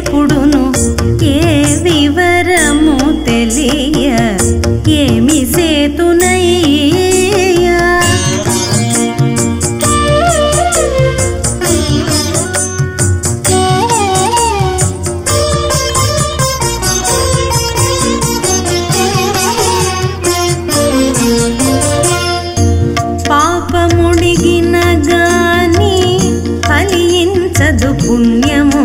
ఎప్పుడును ఏ వివరము తెలియ ఏమి సేతునయ్యా? పాపముడిగిన గాని ఫలించదు పుణ్యము.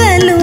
hello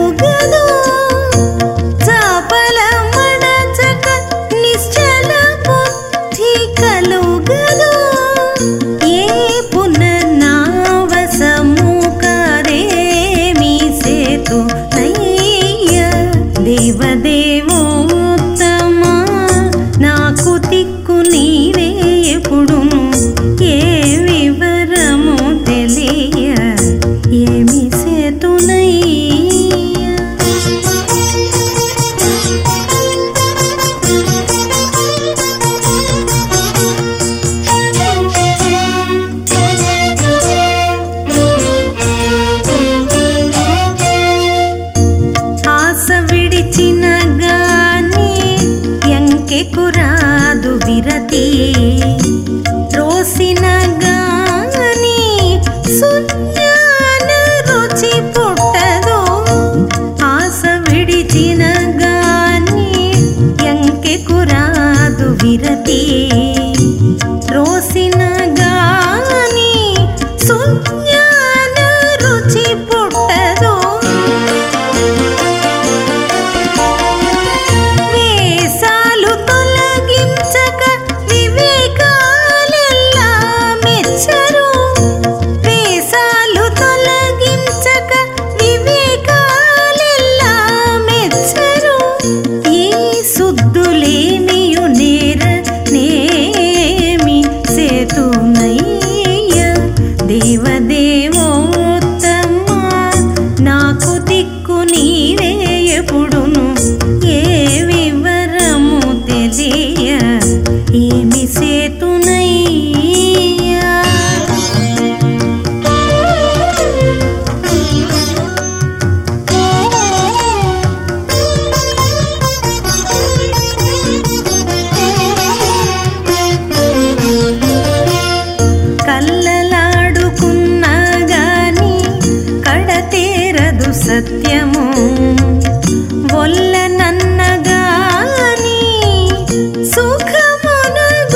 कुरादु रादुविरति रोस సత్యము వల్లనన్నగాని సుఖమునగూడదు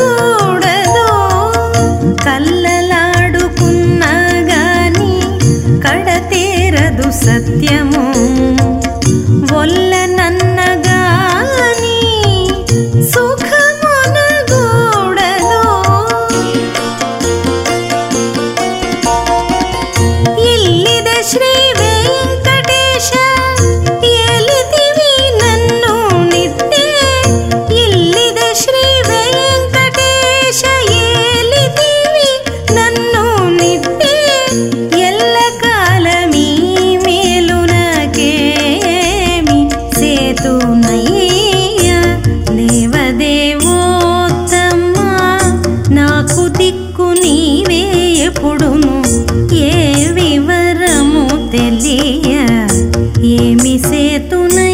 కల్లలాడుకున్నా గాని కడతేరదు సత్యము వల్లనన్నగాని సుఖమునగూడదు. ఇల్లిద శ్రీ ये मिसे तू नहीं